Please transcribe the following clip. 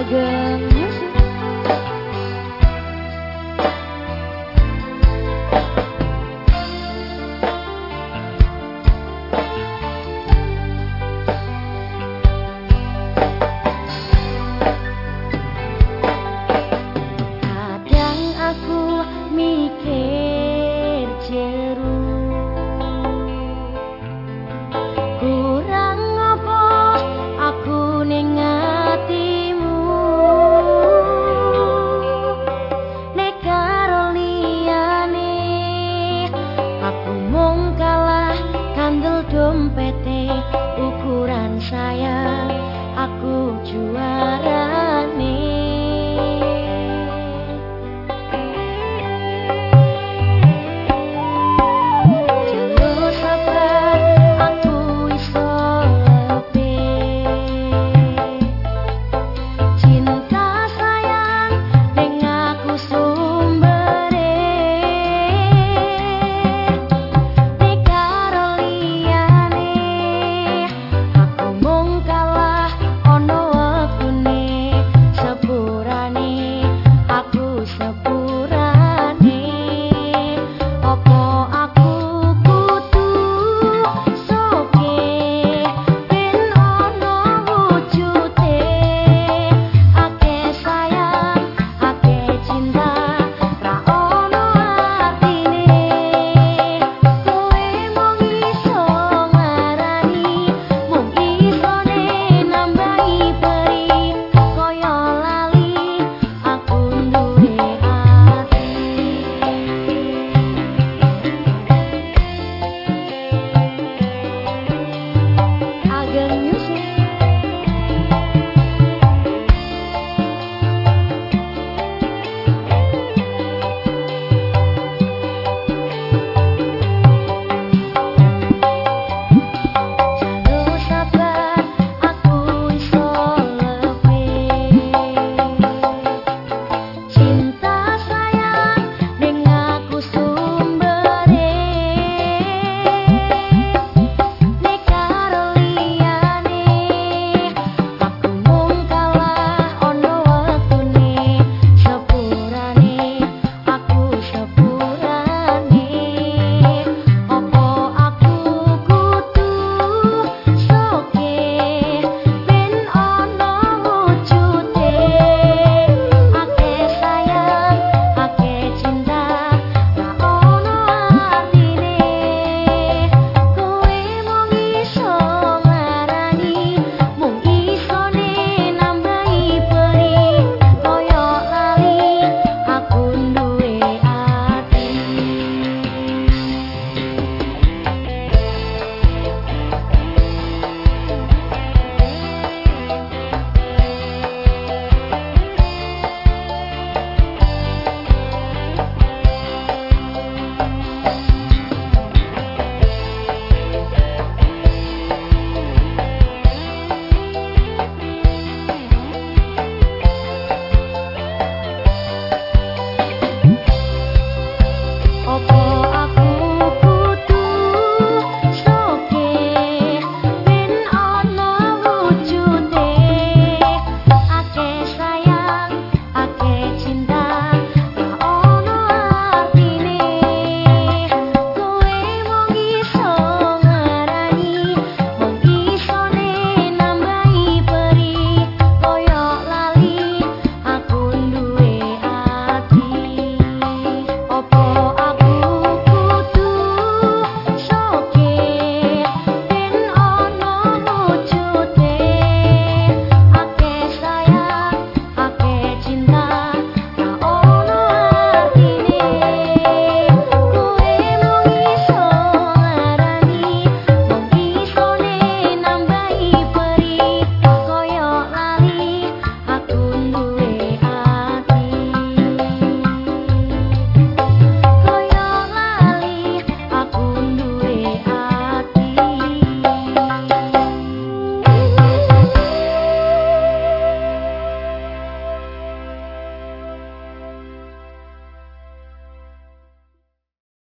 Again.